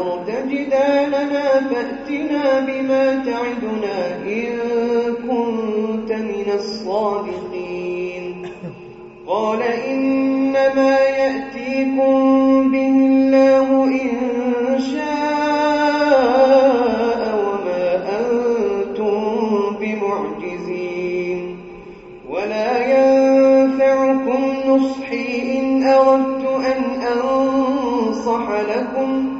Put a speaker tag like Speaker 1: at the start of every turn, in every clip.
Speaker 1: فأكثرت جدالنا فأتنا بما تعدنا إن كنت من الصادقين. قال إنما يأتيكم به الله إن شاء وما أنتم بمعجزين. ولا ينفعكم نصحي إن أردت أن أنصح لكم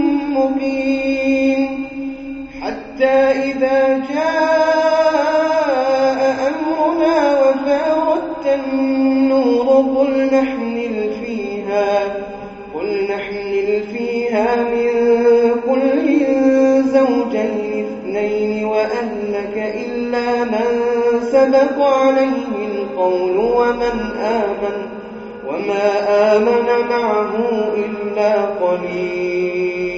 Speaker 1: مقيم حتى إذا جاء أمرنا وفاردت النور قل نحمل فيها قل نحمل فيها من كل زوجين اثنين وأهلك إلا من سبق عليه القول ومن آمن وما آمن معه إلا قليل.